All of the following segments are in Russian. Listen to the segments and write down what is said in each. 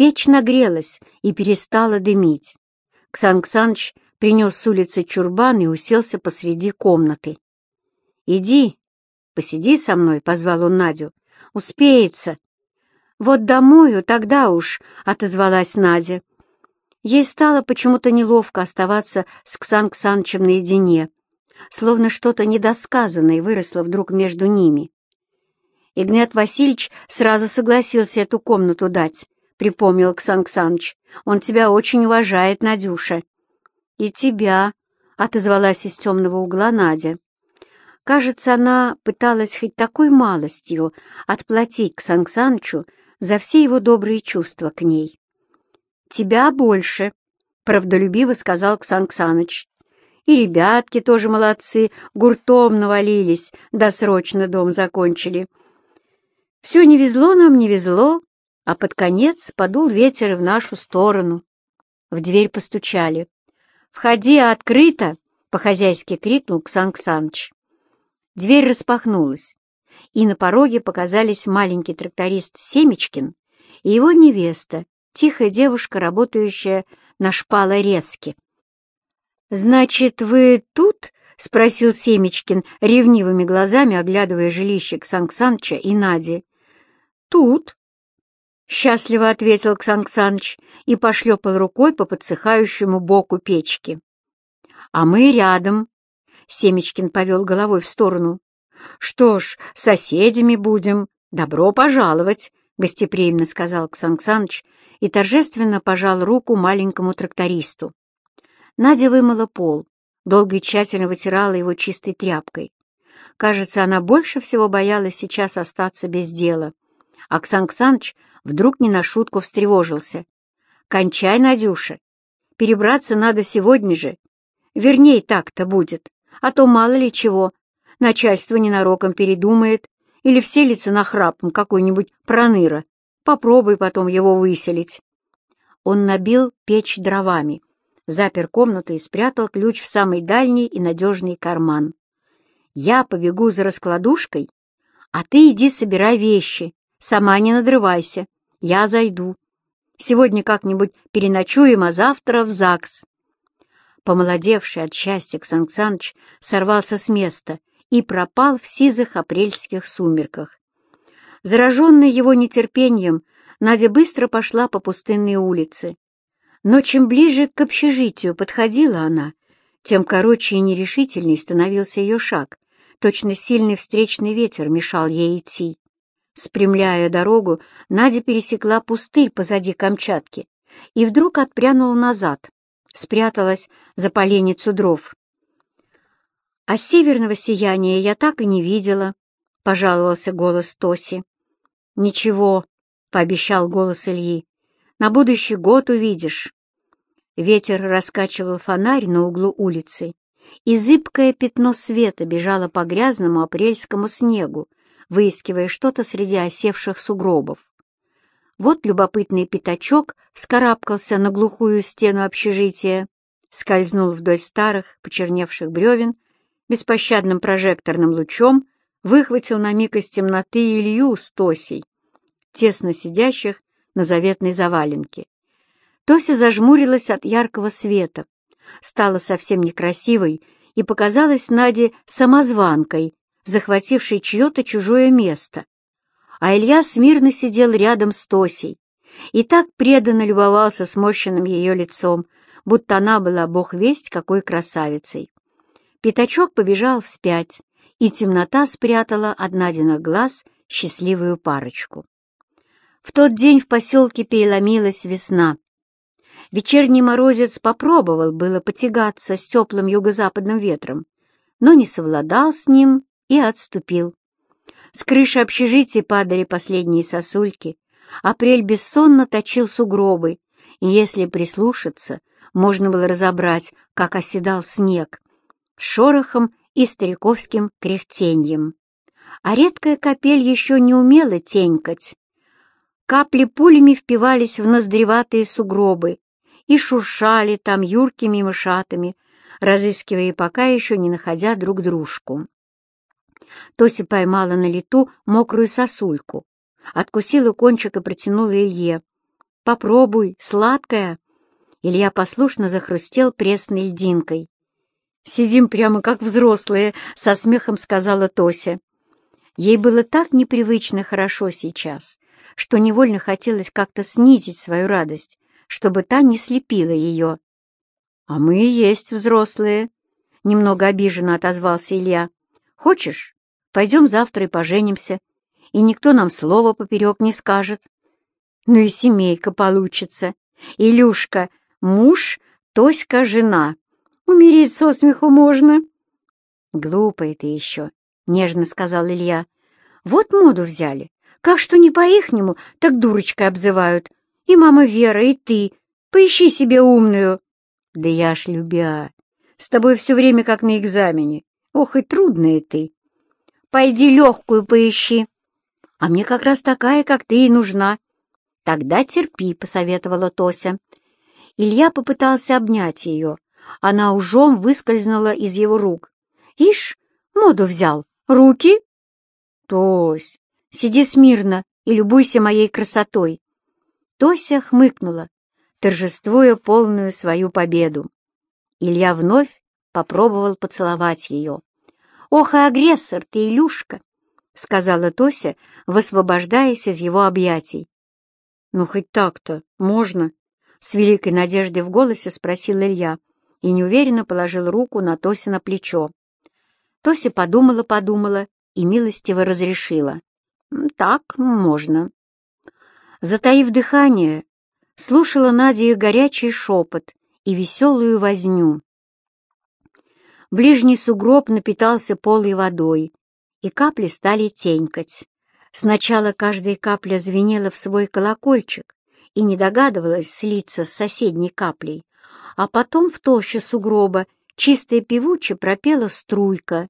Печь нагрелась и перестала дымить. Ксан Ксаныч принес с улицы чурбан и уселся посреди комнаты. «Иди, посиди со мной», — позвал он Надю. «Успеется». «Вот домою, тогда уж», — отозвалась Надя. Ей стало почему-то неловко оставаться с Ксан Ксанычем наедине, словно что-то недосказанное выросло вдруг между ними. Игнат Васильевич сразу согласился эту комнату дать, припомнил Ксан Ксаныч. Он тебя очень уважает, Надюша. И тебя, — отозвалась из темного угла Надя. Кажется, она пыталась хоть такой малостью отплатить Ксанычу за все его добрые чувства к ней. «Тебя больше», — правдолюбиво сказал Ксан Ксаныч. «И ребятки тоже молодцы, гуртом навалились, досрочно дом закончили. Все не везло нам, не везло, а под конец подул ветер в нашу сторону. В дверь постучали. «Входи, открыто!» — по-хозяйски крикнул Ксан Ксаныч. Дверь распахнулась, и на пороге показались маленький тракторист Семечкин и его невеста, тихая девушка, работающая на шпалорезке. «Значит, вы тут?» — спросил Семечкин, ревнивыми глазами оглядывая жилище Ксан Ксаныча и Нади. «Тут», — счастливо ответил Ксан Ксаныч и пошлепал рукой по подсыхающему боку печки. «А мы рядом», — Семечкин повел головой в сторону. «Что ж, соседями будем. Добро пожаловать», — гостеприимно сказал Ксан Ксаныч и торжественно пожал руку маленькому трактористу. Надя вымыла пол, долго и тщательно вытирала его чистой тряпкой. Кажется, она больше всего боялась сейчас остаться без дела. Оксан Ксаныч вдруг не на шутку встревожился. «Кончай, Надюша! Перебраться надо сегодня же. Верней так-то будет, а то мало ли чего. Начальство ненароком передумает или вселится на храпом какой-нибудь проныра. Попробуй потом его выселить». Он набил печь дровами, запер комнату и спрятал ключ в самый дальний и надежный карман. «Я побегу за раскладушкой, а ты иди собирай вещи. Сама не надрывайся, я зайду. Сегодня как-нибудь переночуем, а завтра в ЗАГС. Помолодевший от счастья Ксанксаныч сорвался с места и пропал в сизых апрельских сумерках. Зараженная его нетерпением, Надя быстро пошла по пустынной улице. Но чем ближе к общежитию подходила она, тем короче и нерешительней становился ее шаг. Точно сильный встречный ветер мешал ей идти. Спрямляя дорогу, Надя пересекла пустырь позади Камчатки и вдруг отпрянула назад, спряталась за поленницу дров. «А северного сияния я так и не видела», — пожаловался голос Тоси. «Ничего», — пообещал голос Ильи, — «на будущий год увидишь». Ветер раскачивал фонарь на углу улицы, и зыбкое пятно света бежало по грязному апрельскому снегу, выискивая что-то среди осевших сугробов. Вот любопытный пятачок вскарабкался на глухую стену общежития, скользнул вдоль старых, почерневших бревен, беспощадным прожекторным лучом выхватил на миг из темноты Илью с Тосей, тесно сидящих на заветной заваленке. Тося зажмурилась от яркого света, стала совсем некрасивой и показалась Наде самозванкой, захвативший чье-то чужое место. А Илья смирно сидел рядом с Тосей и так преданно любовался сморщенным ее лицом, будто она была бог весть какой красавицей. Пятачок побежал вспять, и темнота спрятала от Надиных глаз счастливую парочку. В тот день в поселке переломилась весна. Вечерний морозец попробовал было потягаться с теплым юго-западным ветром, но не совладал с ним и отступил. С крыши общежития падали последние сосульки, апрель бессонно точил сугробы, и если прислушаться, можно было разобрать, как оседал снег, с шорохом и стариковским кряхтеньем. А редкая капель еще не умела тенькать. Капли пулями впивались в ноздреватые сугробы и шуршали там юркими мышатами, разыскивая пока еще не находя друг дружку. Тося поймала на лету мокрую сосульку, откусила кончик и протянула Илье. Попробуй, сладкая». Илья послушно захрустел пресной льдинкой. «Сидим прямо как взрослые», — со смехом сказала Тося. Ей было так непривычно хорошо сейчас, что невольно хотелось как-то снизить свою радость, чтобы та не слепила ее. «А мы и есть взрослые», — немного обиженно отозвался Илья. «Хочешь, пойдем завтра и поженимся, и никто нам слова поперек не скажет. Ну и семейка получится. Илюшка — муж, Тоська — жена. Умереть со смеху можно». «Глупая ты еще», — нежно сказал Илья. «Вот моду взяли. Как что не по-ихнему, так дурочкой обзывают. И мама Вера, и ты. Поищи себе умную». «Да я ж любя. С тобой все время как на экзамене. Ох, и трудная ты. Пойди легкую поищи. А мне как раз такая, как ты, и нужна. Тогда терпи», — посоветовала Тося. Илья попытался обнять ее. Она ужом выскользнула из его рук. «Ишь, моду взял. Руки?» «Тось, сиди смирно и любуйся моей красотой». Тося хмыкнула, торжествуя полную свою победу. Илья вновь попробовал поцеловать ее. «Ох, и агрессор ты, Илюшка!» — сказала Тося, высвобождаясь из его объятий. «Ну, хоть так-то можно?» — с великой надеждой в голосе спросил Илья и неуверенно положил руку на Тося на плечо. Тося подумала-подумала и милостиво разрешила. «Так можно». Затаив дыхание, слушала Надя их горячий шепот и веселую возню. Ближний сугроб напитался полой водой, и капли стали тенькать. Сначала каждая капля звенела в свой колокольчик и не догадывалась слиться с соседней каплей, а потом в толще сугроба чистая певуче пропела струйка,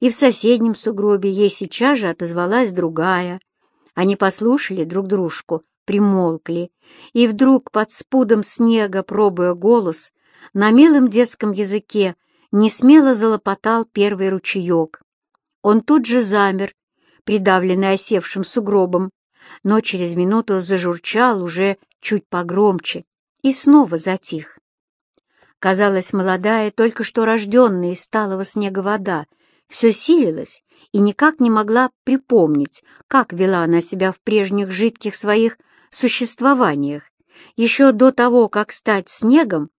и в соседнем сугробе ей сейчас же отозвалась другая. Они послушали друг дружку, примолкли, и вдруг под спудом снега, пробуя голос, на милом детском языке несмело залопотал первый ручеек. Он тут же замер, придавленный осевшим сугробом, но через минуту зажурчал уже чуть погромче и снова затих. Казалось, молодая, только что рожденная из сталого снега вода все силилась и никак не могла припомнить, как вела она себя в прежних жидких своих существованиях, еще до того, как стать снегом,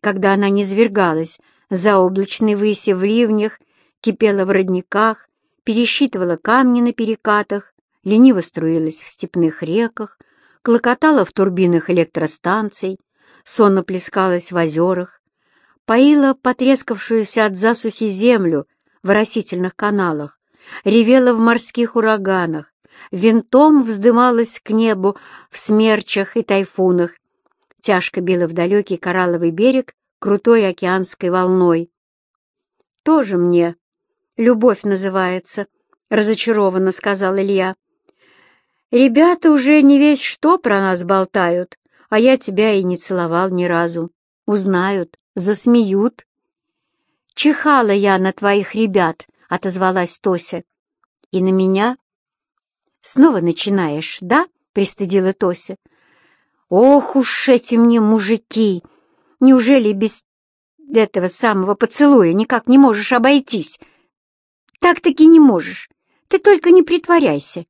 когда она низвергалась за облачной выси в ливнях, кипела в родниках, пересчитывала камни на перекатах, лениво струилась в степных реках, клокотала в турбинах электростанций, сонно плескалась в озерах, поила потрескавшуюся от засухи землю в растительных каналах, ревела в морских ураганах, винтом вздымалась к небу в смерчах и тайфунах, тяжко била в далекий коралловый берег крутой океанской волной. «Тоже мне любовь называется», — разочарованно сказал Илья. «Ребята уже не весь что про нас болтают, а я тебя и не целовал ни разу. Узнают, засмеют». «Чихала я на твоих ребят», — отозвалась Тося. «И на меня?» «Снова начинаешь, да?» — пристыдила Тося. «Ох уж эти мне мужики! Неужели без этого самого поцелуя никак не можешь обойтись?» «Так-таки не можешь. Ты только не притворяйся».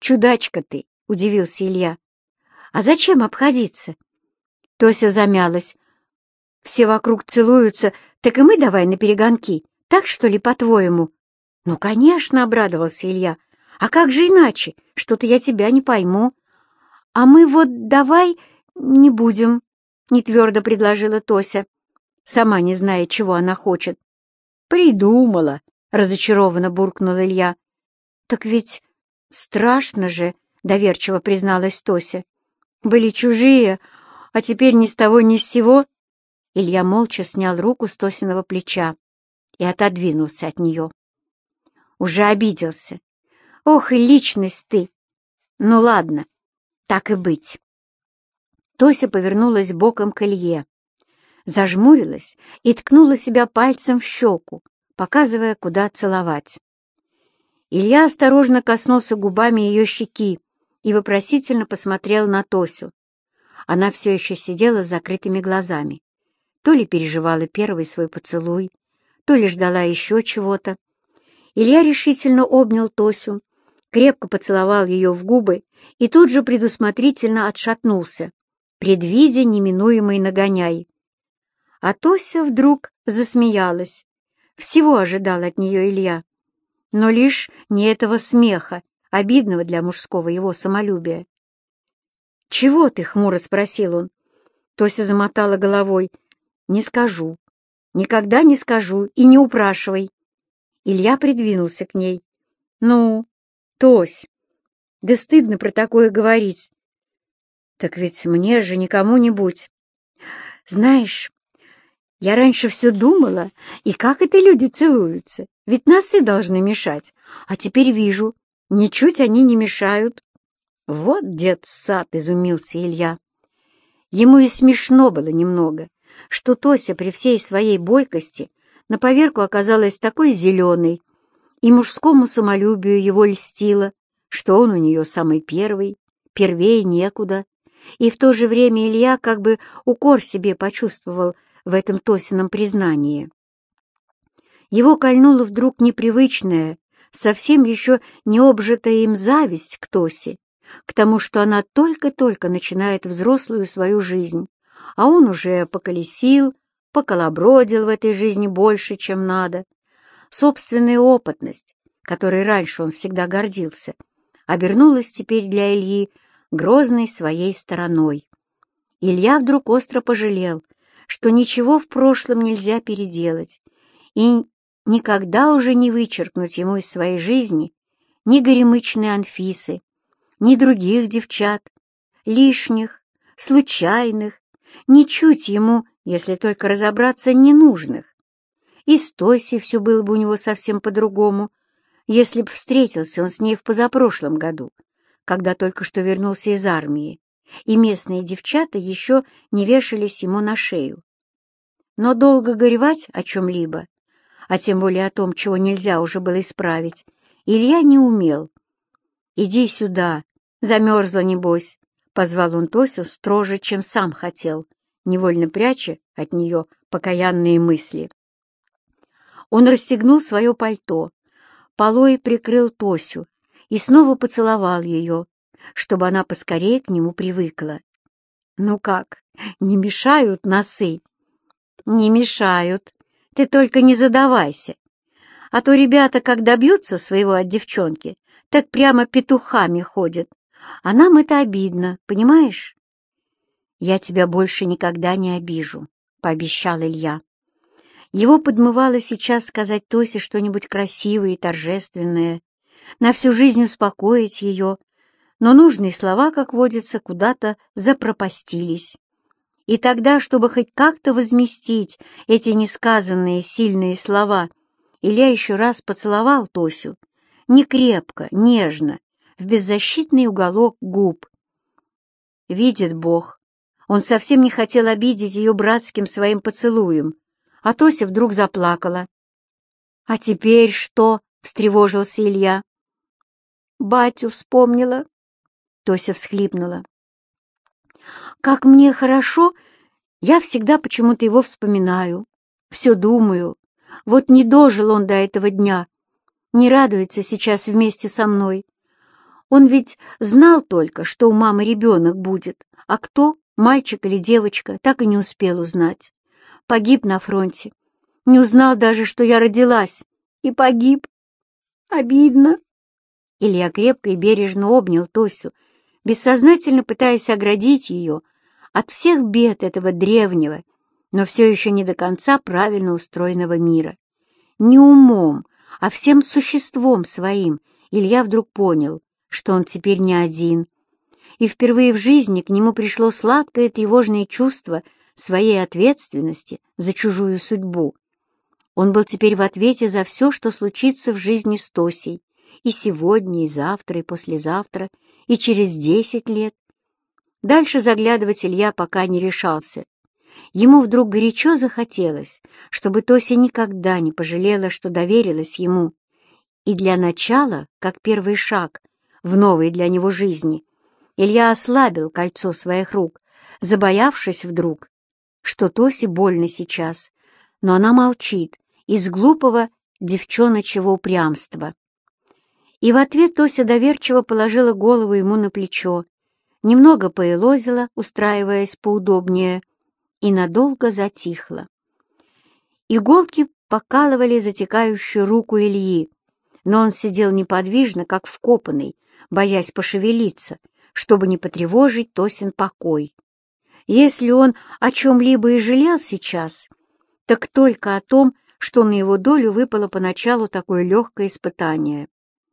«Чудачка ты!» — удивился Илья. «А зачем обходиться?» Тося замялась. «Все вокруг целуются, так и мы давай на перегонки. Так, что ли, по-твоему?» «Ну, конечно!» — обрадовался Илья. «А как же иначе? Что-то я тебя не пойму». «А мы вот давай не будем», — нетвердо предложила Тося, сама не зная, чего она хочет. «Придумала», — разочарованно буркнул Илья. «Так ведь страшно же», — доверчиво призналась Тося. «Были чужие, а теперь ни с того ни с сего». Илья молча снял руку с Тосиного плеча и отодвинулся от нее. Уже обиделся. «Ох и личность ты! Ну ладно, так и быть». Тося повернулась боком к Илье, зажмурилась и ткнула себя пальцем в щеку, показывая, куда целовать. Илья осторожно коснулся губами ее щеки и вопросительно посмотрел на Тосю. Она все еще сидела с закрытыми глазами. То ли переживала первый свой поцелуй, то ли ждала еще чего-то. Илья решительно обнял Тосю, крепко поцеловал ее в губы и тут же предусмотрительно отшатнулся, предвидя неминуемый нагоняй. А Тося вдруг засмеялась. Всего ожидал от нее Илья. Но лишь не этого смеха, обидного для мужского его самолюбия. «Чего ты?» — хмуро спросил он. Тося замотала головой. «Не скажу. Никогда не скажу и не упрашивай». Илья придвинулся к ней. «Ну, Тось, да стыдно про такое говорить». «Так ведь мне же никому нибудь. Знаешь, я раньше все думала, и как это люди целуются, ведь носы должны мешать, а теперь вижу, ничуть они не мешают». «Вот дед сад!» — изумился Илья. Ему и смешно было немного, что Тося при всей своей бойкости на поверку оказалась такой зеленой, и мужскому самолюбию его льстило, что он у нее самый первый, первей некуда, и в то же время Илья как бы укор себе почувствовал в этом Тосином признании. Его кольнула вдруг непривычная, совсем еще не обжитая им зависть к Тосе, к тому, что она только-только начинает взрослую свою жизнь, а он уже поколесил, поколобродил в этой жизни больше, чем надо. Собственная опытность, которой раньше он всегда гордился, обернулась теперь для Ильи грозной своей стороной. Илья вдруг остро пожалел, что ничего в прошлом нельзя переделать, и никогда уже не вычеркнуть ему из своей жизни ни горемычной Анфисы, ни других девчат, лишних, случайных, ничуть ему, если только разобраться, ненужных. И с Тоси все было бы у него совсем по-другому, если б встретился он с ней в позапрошлом году, когда только что вернулся из армии, и местные девчата еще не вешались ему на шею. Но долго горевать о чем-либо, а тем более о том, чего нельзя уже было исправить, Илья не умел. «Иди сюда», Замерзла, небось, — позвал он Тосю строже, чем сам хотел, невольно пряча от нее покаянные мысли. Он расстегнул свое пальто, полой прикрыл Тосю и снова поцеловал ее, чтобы она поскорее к нему привыкла. «Ну как, не мешают носы?» «Не мешают. Ты только не задавайся. А то ребята, как добьются своего от девчонки, так прямо петухами ходят, а нам это обидно, понимаешь? Я тебя больше никогда не обижу, — пообещал Илья. Его подмывало сейчас сказать Тосе что-нибудь красивое и торжественное, на всю жизнь успокоить ее, но нужные слова, как водится, куда-то запропастились. И тогда, чтобы хоть как-то возместить эти несказанные сильные слова, Илья еще раз поцеловал Тосю, не крепко, нежно, в беззащитный уголок губ. Видит Бог, он совсем не хотел обидеть ее братским своим поцелуем, а Тося вдруг заплакала. «А теперь что?» — встревожился Илья. «Батю вспомнила», — Тося всхлипнула. «Как мне хорошо, я всегда почему-то его вспоминаю, все думаю. Вот не дожил он до этого дня, не радуется сейчас вместе со мной, он ведь знал только, что у мамы ребенок будет, а кто, мальчик или девочка, так и не успел узнать. Погиб на фронте. Не узнал даже, что я родилась. И погиб. Обидно. Илья крепко и бережно обнял Тосю, бессознательно пытаясь оградить ее от всех бед этого древнего, но все еще не до конца правильно устроенного мира. Не умом, а всем существом своим Илья вдруг понял, что он теперь не один, и впервые в жизни к нему пришло сладкое тревожное чувство своей ответственности за чужую судьбу. Он был теперь в ответе за все, что случится в жизни с Тосей, и сегодня, и завтра, и послезавтра, и через десять лет. Дальше заглядывать Илья пока не решался. Ему вдруг горячо захотелось, чтобы Тося никогда не пожалела, что доверилась ему. И для начала, как первый шаг, в новой для него жизни. Илья ослабил кольцо своих рук, забоявшись вдруг, что Тосе больно сейчас, но она молчит из глупого девчоночего упрямства. И в ответ Тося доверчиво положила голову ему на плечо, немного поелозила, устраиваясь поудобнее, и надолго затихла. Иголки покалывали затекающую руку Ильи, но он сидел неподвижно, как вкопанный, боясь пошевелиться, чтобы не потревожить Тосин покой. Если он о чем-либо и жалел сейчас, так только о том, что на его долю выпало поначалу такое легкое испытание.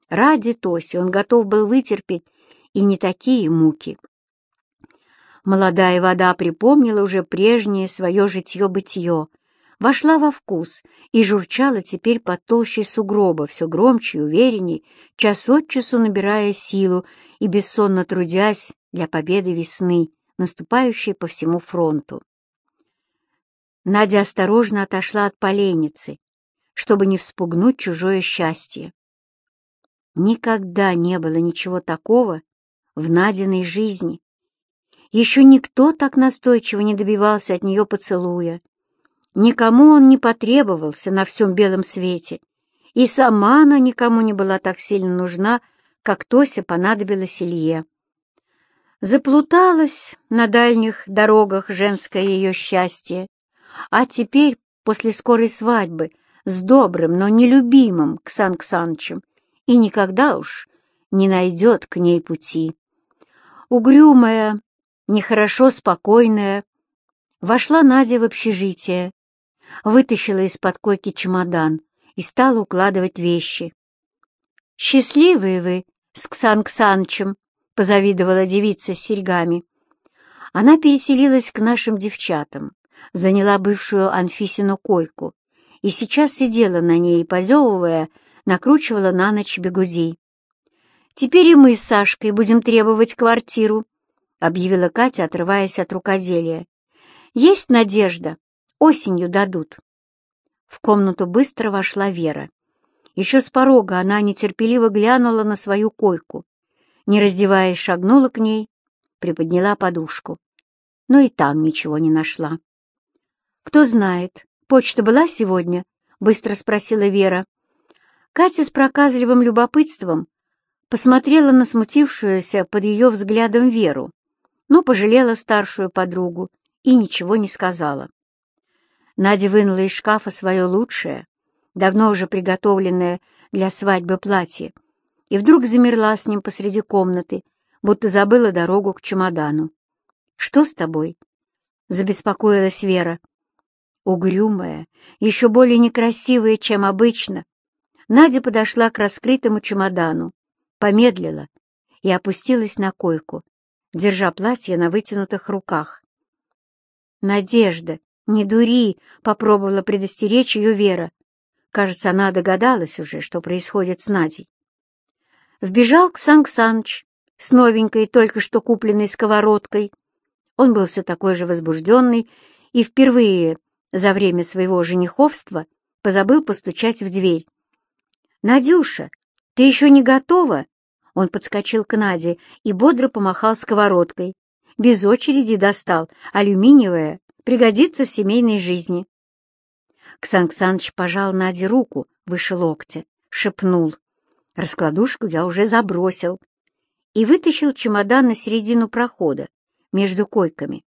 Ради Тоси он готов был вытерпеть и не такие муки. Молодая вода припомнила уже прежнее свое житье-бытие, вошла во вкус и журчала теперь под толщей сугроба, все громче и уверенней, час от часу набирая силу и бессонно трудясь для победы весны, наступающей по всему фронту. Надя осторожно отошла от поленницы, чтобы не вспугнуть чужое счастье. Никогда не было ничего такого в Надиной жизни. Еще никто так настойчиво не добивался от нее поцелуя. Никому он не потребовался на всем белом свете, и сама она никому не была так сильно нужна, как Тося понадобилась Илье. Заплуталась на дальних дорогах женское ее счастье, а теперь, после скорой свадьбы, с добрым, но нелюбимым Ксан Ксанычем, и никогда уж не найдет к ней пути. Угрюмая, нехорошо спокойная, вошла Надя в общежитие, вытащила из-под койки чемодан и стала укладывать вещи. «Счастливые вы с Ксан Ксанычем!» — позавидовала девица с серьгами. Она переселилась к нашим девчатам, заняла бывшую Анфисину койку и сейчас сидела на ней, позевывая, накручивала на ночь бегуди. «Теперь и мы с Сашкой будем требовать квартиру», — объявила Катя, отрываясь от рукоделия. «Есть надежда. Осенью дадут». В комнату быстро вошла Вера. Еще с порога она нетерпеливо глянула на свою койку. Не раздеваясь, шагнула к ней, приподняла подушку. Но и там ничего не нашла. «Кто знает, почта была сегодня?» — быстро спросила Вера. Катя с проказливым любопытством посмотрела на смутившуюся под ее взглядом Веру, но пожалела старшую подругу и ничего не сказала. Надя вынула из шкафа свое лучшее, давно уже приготовленное для свадьбы платье, и вдруг замерла с ним посреди комнаты, будто забыла дорогу к чемодану. «Что с тобой?» — забеспокоилась Вера угрюмая, еще более некрасивая, чем обычно, Надя подошла к раскрытому чемодану, помедлила и опустилась на койку, держа платье на вытянутых руках. «Надежда, не дури!» — попробовала предостеречь ее Вера. Кажется, она догадалась уже, что происходит с Надей. Вбежал Ксан Саныч с новенькой, только что купленной сковородкой. Он был все такой же возбужденный и впервые за время своего жениховства позабыл постучать в дверь. «Надюша, ты еще не готова?» Он подскочил к Наде и бодро помахал сковородкой. Без очереди достал, алюминиевая, пригодится в семейной жизни. Ксан Ксаныч пожал Наде руку выше локтя, шепнул. Раскладушку я уже забросил. И вытащил чемодан на середину прохода, между койками.